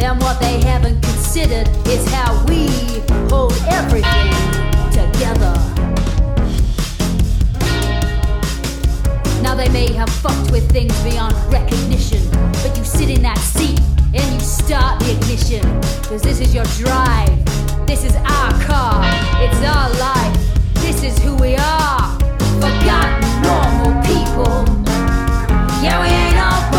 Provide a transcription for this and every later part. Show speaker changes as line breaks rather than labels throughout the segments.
And what they haven't considered is how we hold everything together. Now they may have fucked with things beyond recognition, but you sit in that seat and you start the ignition. Cause this is your drive, this is our car, it's our life, this is who we are. Forgotten normal people. Yeah, we ain't all.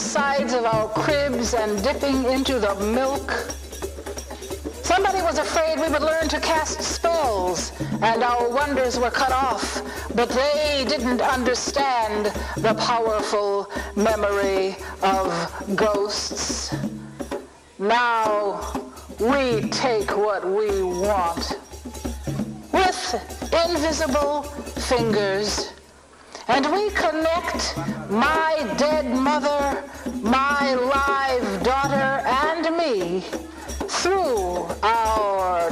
Sides of our cribs and dipping into the milk. Somebody was afraid we would learn to cast spells and our wonders were cut off, but they didn't understand the powerful memory of ghosts. Now we take what we want with invisible fingers and we connect my dead mother, my live daughter, and me through our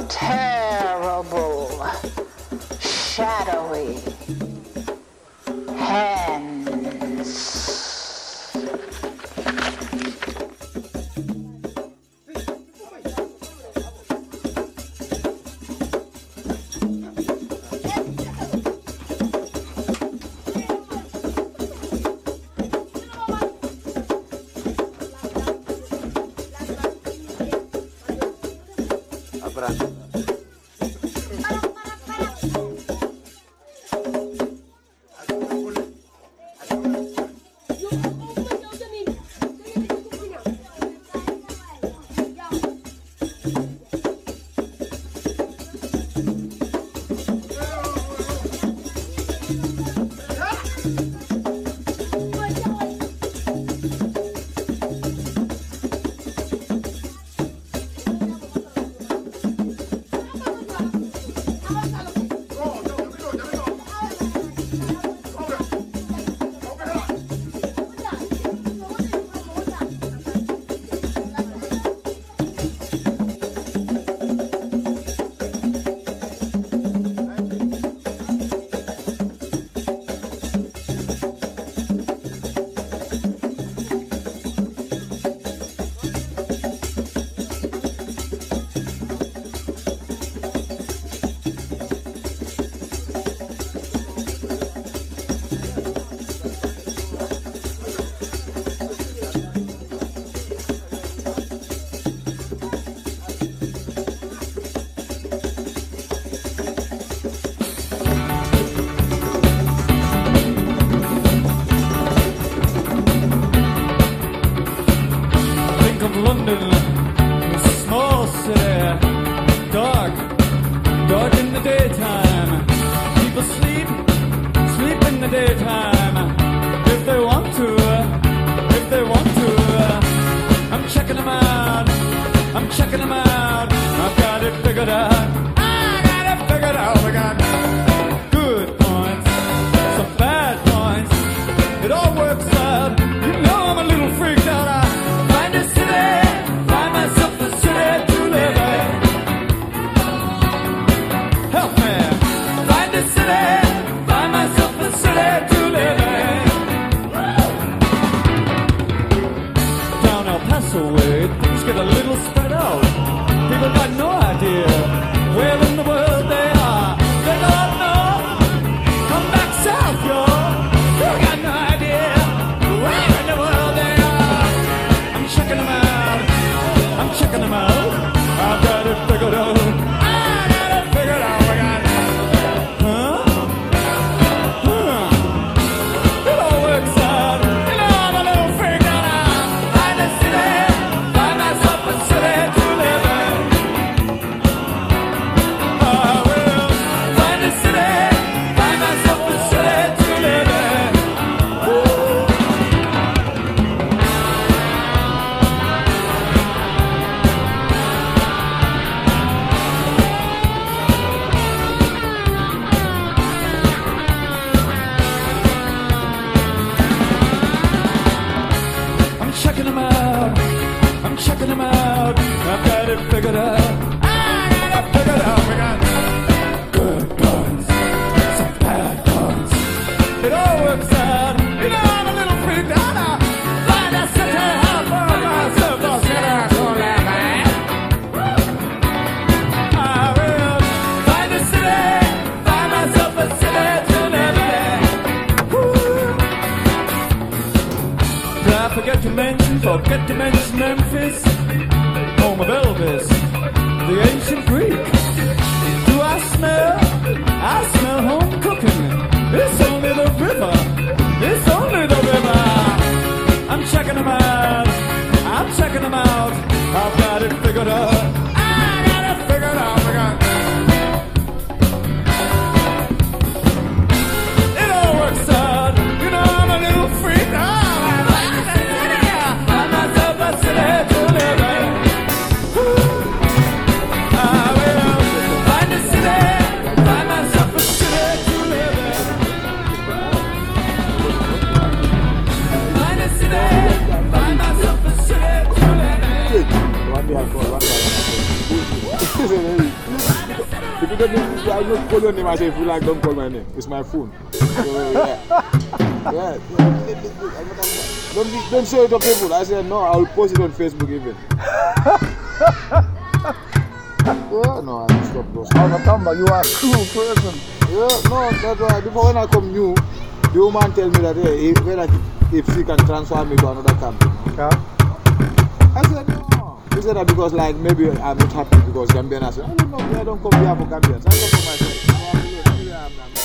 daytime. People sleep, sleep in the daytime. If they want to, if they want to. I'm checking them out, I'm checking them out. I've got it figured out. Forget to mention, forget to mention Memphis, home of Elvis, the ancient Greek. Do I smell? I smell home cooking. It's only the river. It's only the river. I'm checking them
out. I'm checking them out. I've got it figured out. Don't I just call your name, I say, if you like, don't call my name. It's my phone. So, yeah. Yeah. Don't, be- don't show it to people. I said, no, I'll post it on Facebook even. yeah, no, I stop those.
I'm a Tamba, you are a cool person.
Yeah, no, that's why. Before when I come new, the woman tell me that, hey, if, if she can transfer me to another company.
Yeah.
I said. That because like maybe I'm not happy because Gambian. I said, I don't know, I don't come here for Gambians. I come.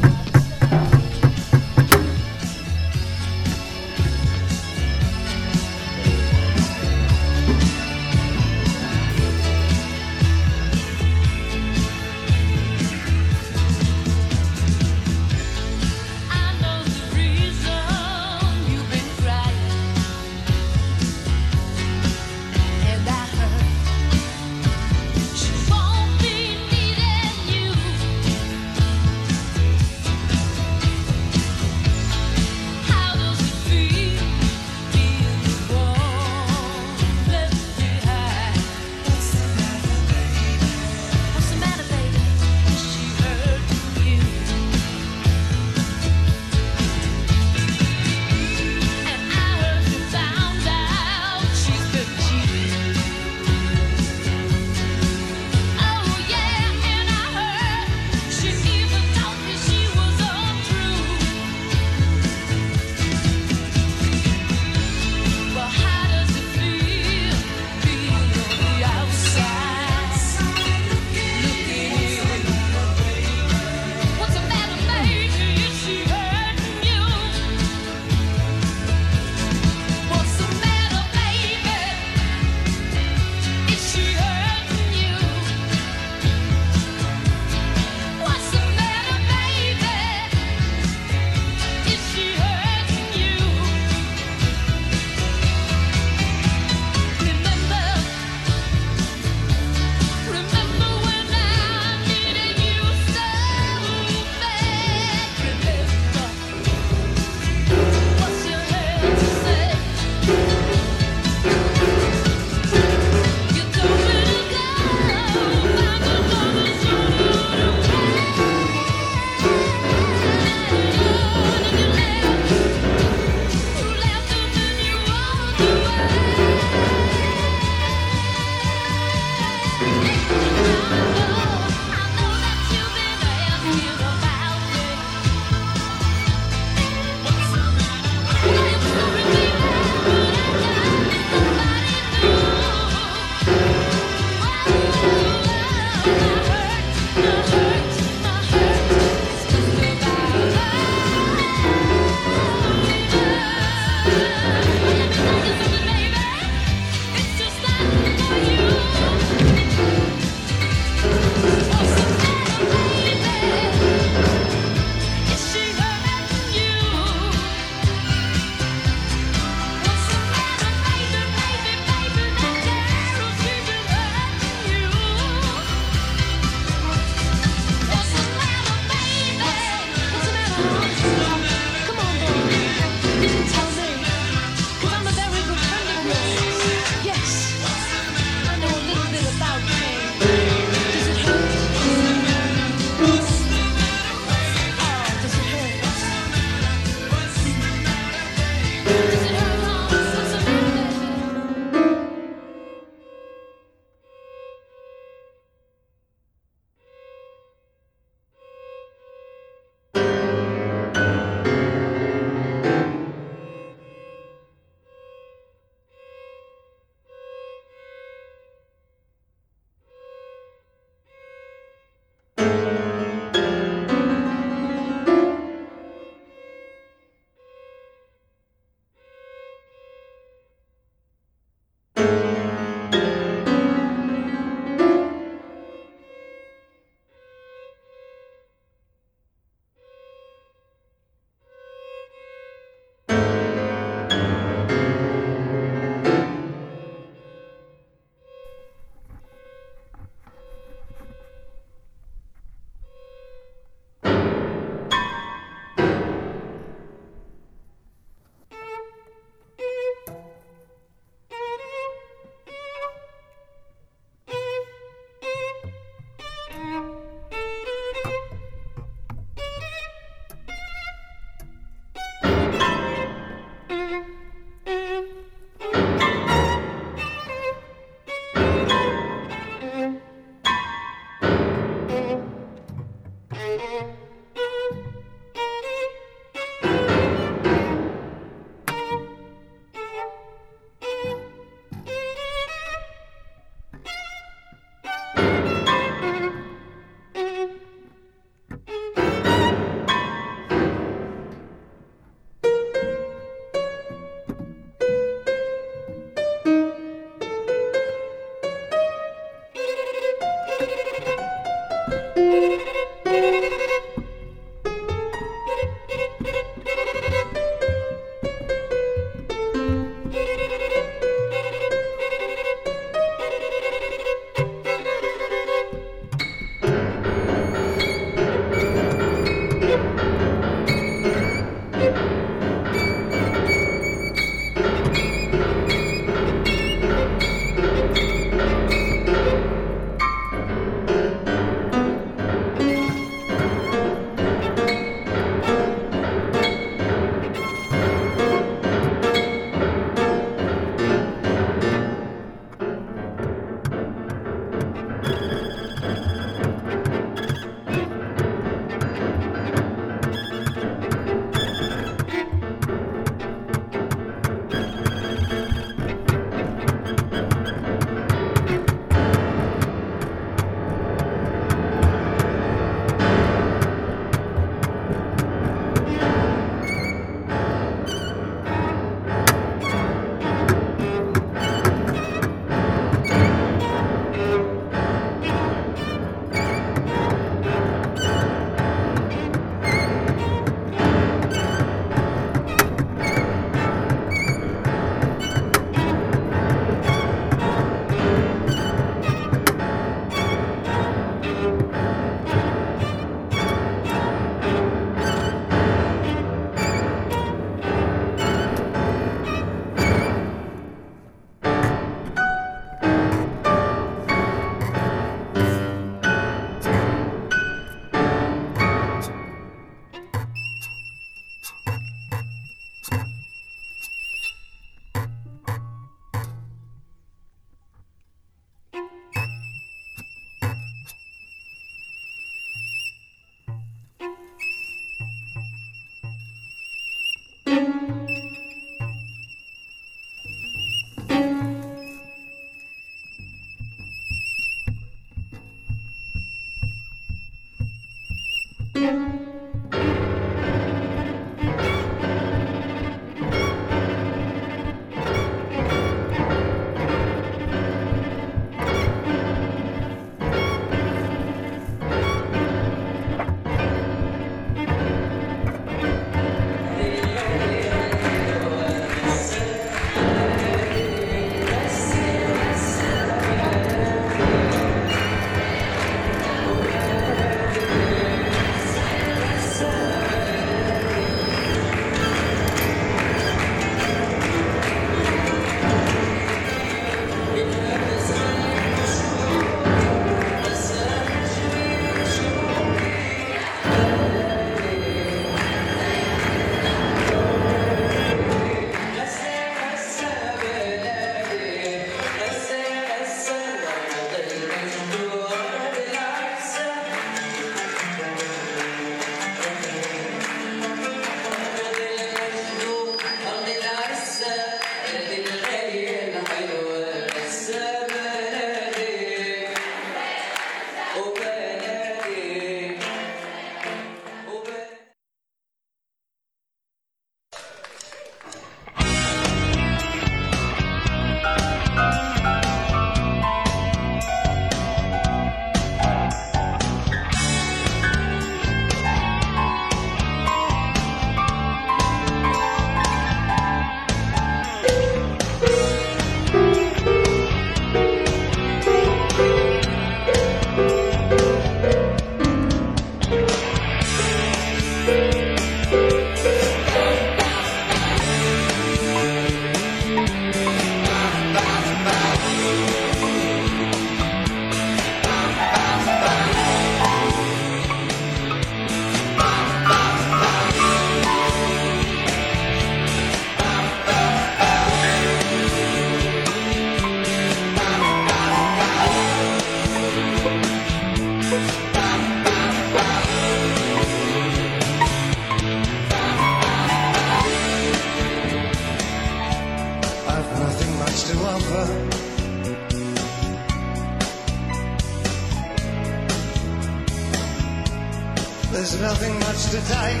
to take.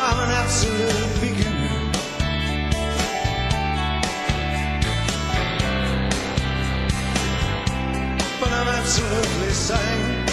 I'm an absolute beginner. But I'm absolutely
sane.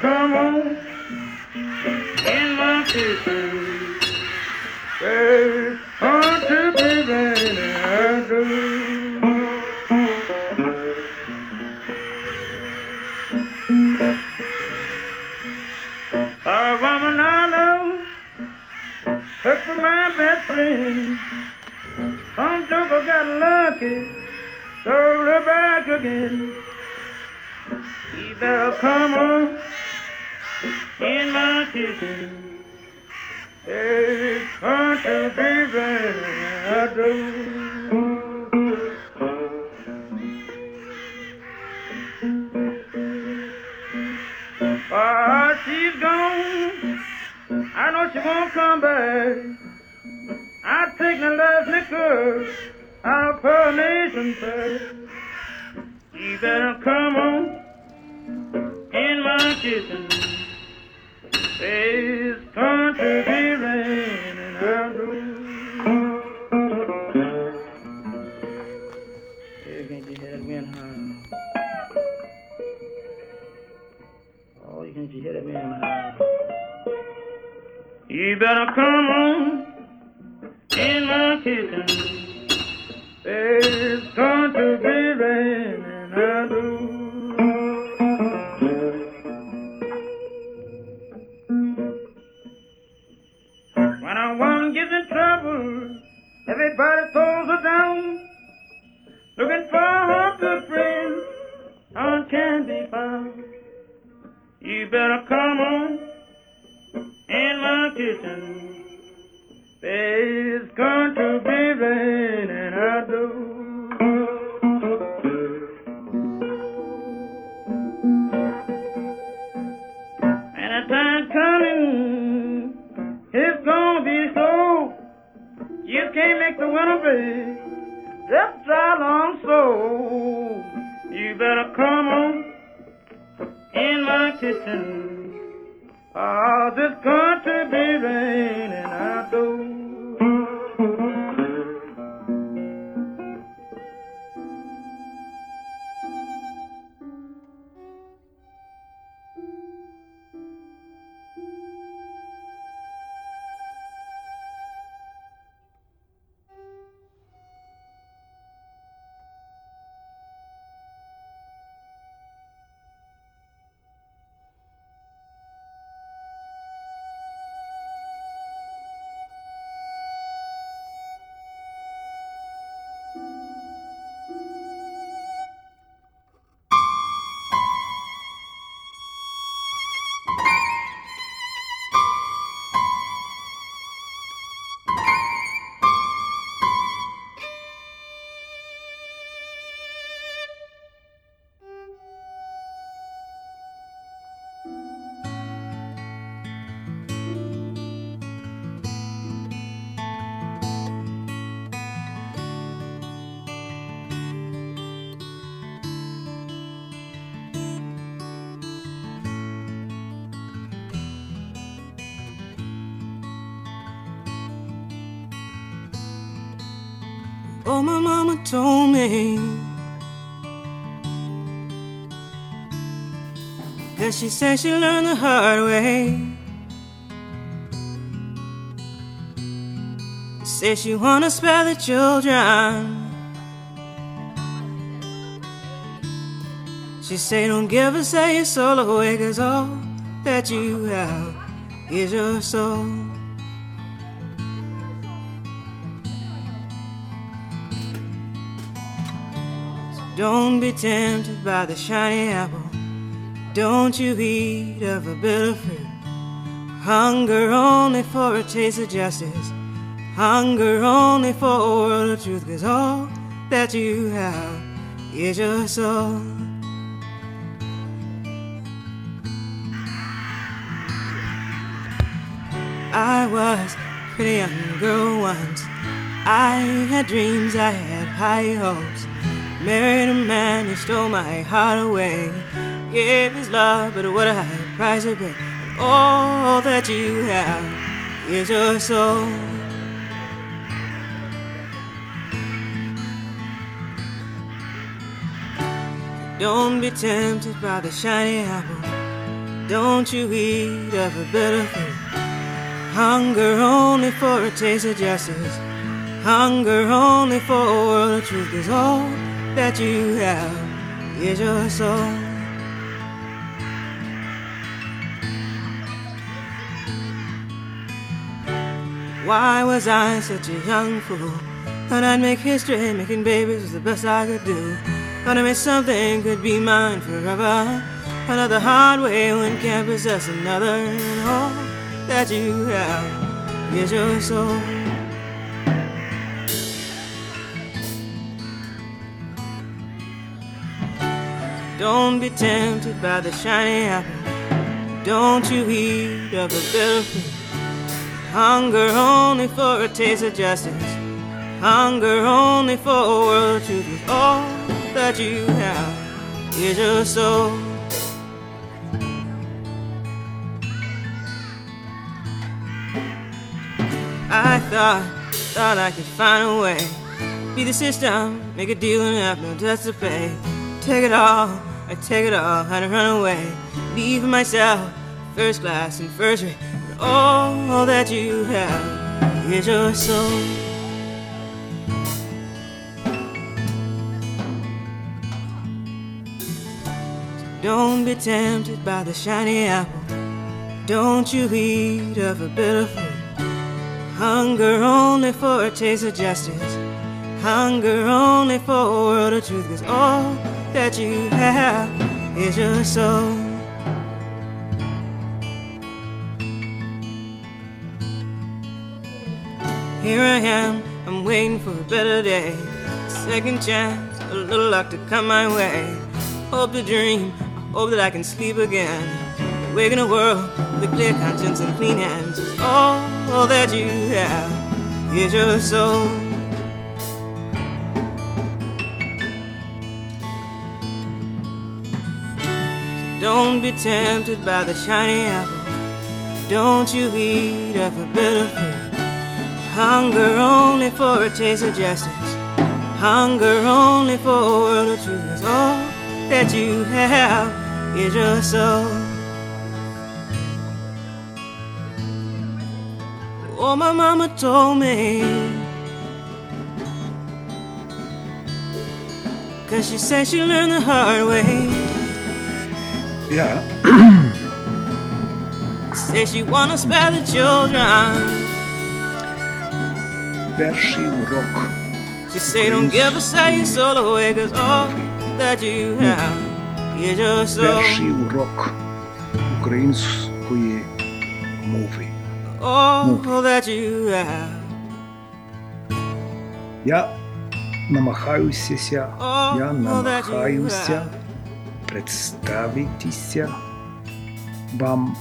Come on in my kitchen. Thank you. Make the winter be just dry long so. You better come on in my kitchen. Oh, it's going to
me she said she learned the hard way. Say she wanna spare the children. She say don't give us say your soul away, cause all that you have is your soul. Don't be tempted by the shiny apple. Don't you eat of a bitter fruit. Hunger only for a taste of justice. Hunger only for a world of truth. Cause all that you have is your soul. I was a pretty young girl once. I had dreams, I had high hopes. Married a man who stole my heart away. Gave his love, but what a high price it paid. All that you have is your soul. Don't be tempted by the shiny apple. Don't you eat of a bitter fruit. Hunger only for a taste of justice. Hunger only for a world of truth. is all that you have is your soul. Why was I such a young fool? Thought I'd make history, making babies was the best I could do. Thought I made something could be mine forever. Another hard way one can't possess another, and all that you have is your soul. Don't be tempted by the shiny apple. Don't you eat of the bitter fruit. Hunger only for a taste of justice. Hunger only for a world truth. All that you have is your soul. I thought, thought I could find a way. Be the system, make a deal and have no debts to pay. Take it all, I take it all, and run away. Leave myself, first class and first rate. But all that you have is your soul. Don't be tempted by the shiny apple. Don't you eat of a bitter fruit. Hunger only for a taste of justice. Hunger only for a world of truth. Cause all that you have is your soul. Here I am, I'm waiting for a better day. Second chance, a little luck to come my way. Hope to dream, hope that I can sleep again. Wake in a world with a clear conscience and clean hands. All that you have is your soul. Don't be tempted by the shiny apple. Don't you eat of a bitter fruit. Hunger only for a taste of justice. Hunger only for a world of truth. All that you have is your soul. Oh, my mama told me. Cause she said she learned the hard way.
Ja,
Say she wanna spare the children.
перший урок.
She say don't give us your soul away, cause all that you have is your soul.
Перший урок української мови.
All that you have.
Я намагаюся, я
All that you
намагаюся
have.
Представитися вам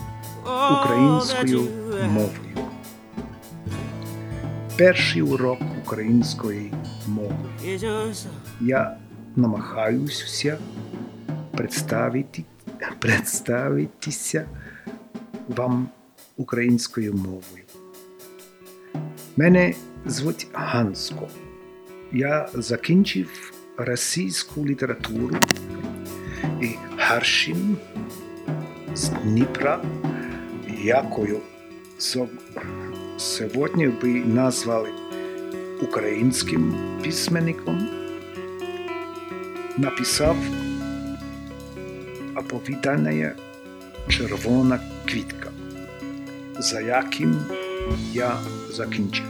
українською мовою. Перший урок української мови. Я намагаюся представити, представитися вам українською мовою. Мене звуть Ганско. Я закінчив російську літературу і Гаршин з Дніпра, якою сьогодні ви назвали українським письменником написав оповідання Червона квітка, за яким я закінчив.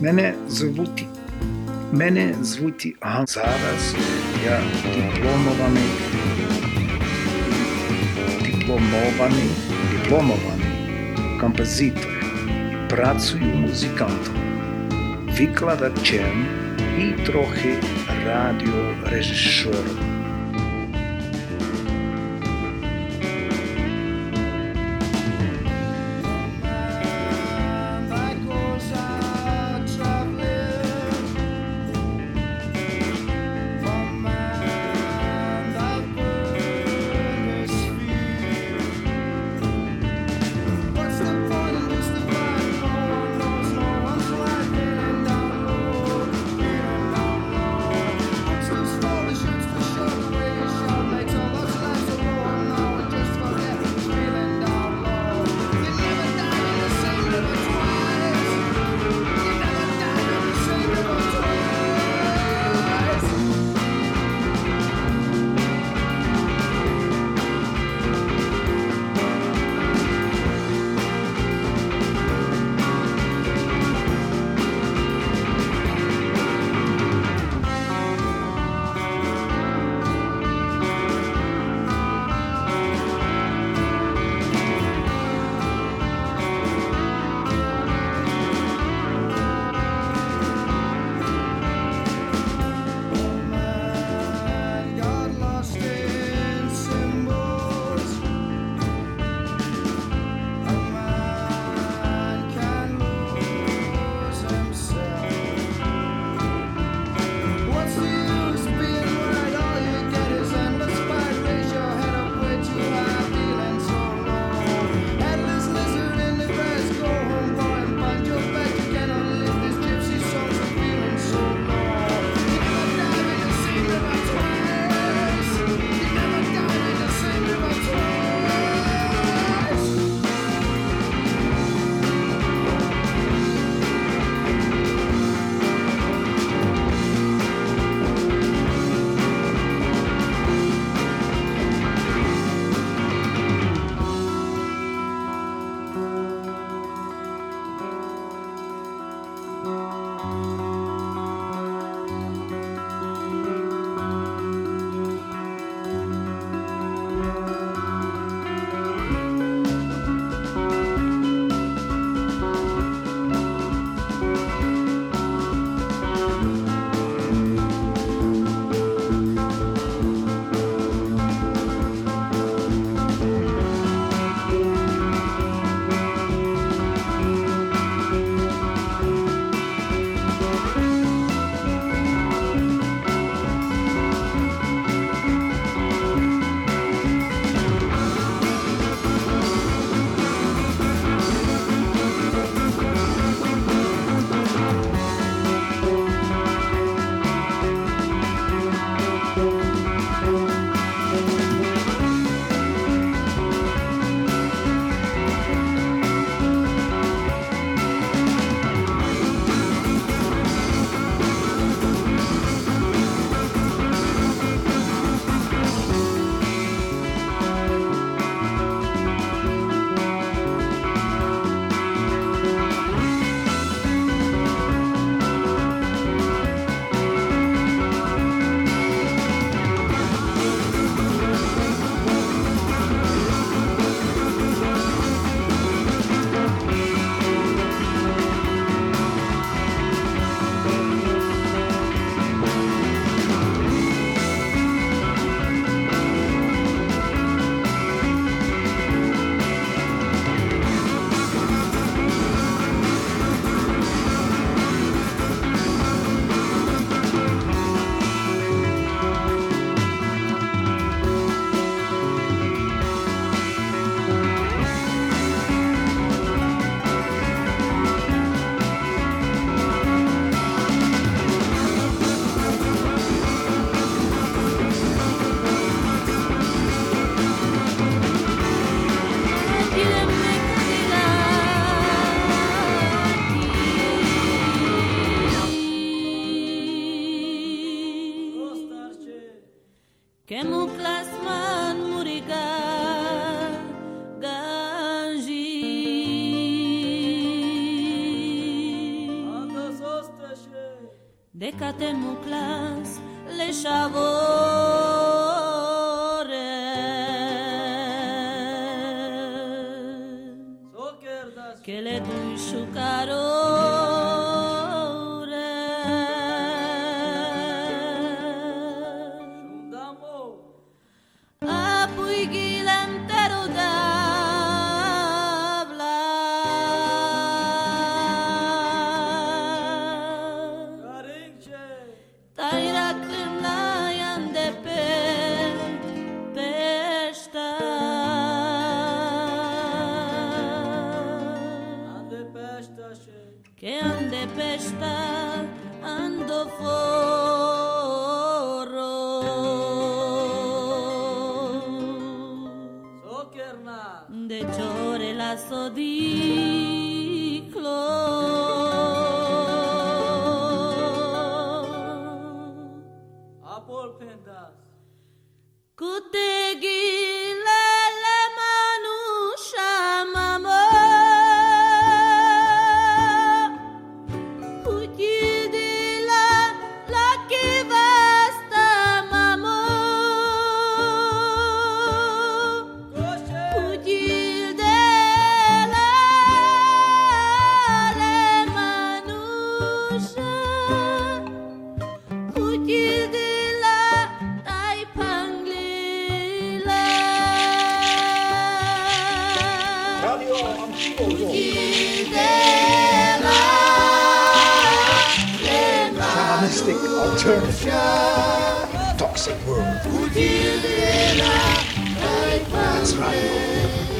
Мене звуть Mene zvuti, aha, zaraz, ja, diplomovani, diplomovani, diplomovani kompozitor i pracuju muzikantom. Vykladačem i trochu
radio režisorom. Chemo plasman muriga ganji Decate mu plas le șavoi
plastic alternative. Toxic world. That's right.